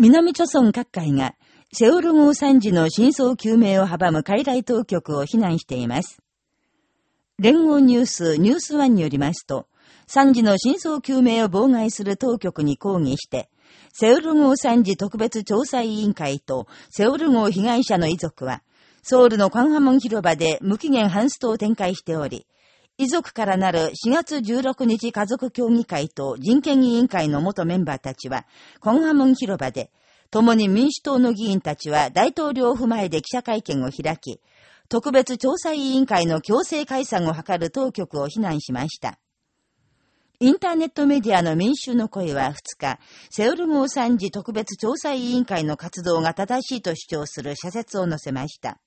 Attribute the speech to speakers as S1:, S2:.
S1: 南朝村各界が、セウル号惨事の真相究明を阻む海外当局を非難しています。連合ニュースニュースワンによりますと、惨事の真相究明を妨害する当局に抗議して、セウル号惨事特別調査委員会とセウル号被害者の遺族は、ソウルのカンハモン広場で無期限ハンストを展開しており、遺族からなる4月16日家族協議会と人権委員会の元メンバーたちは、コンハムン広場で、共に民主党の議員たちは大統領府前で記者会見を開き、特別調査委員会の強制解散を図る当局を非難しました。インターネットメディアの民衆の声は2日、セウル号惨事特別調査委員会の活動が正しいと主張する社説を載せました。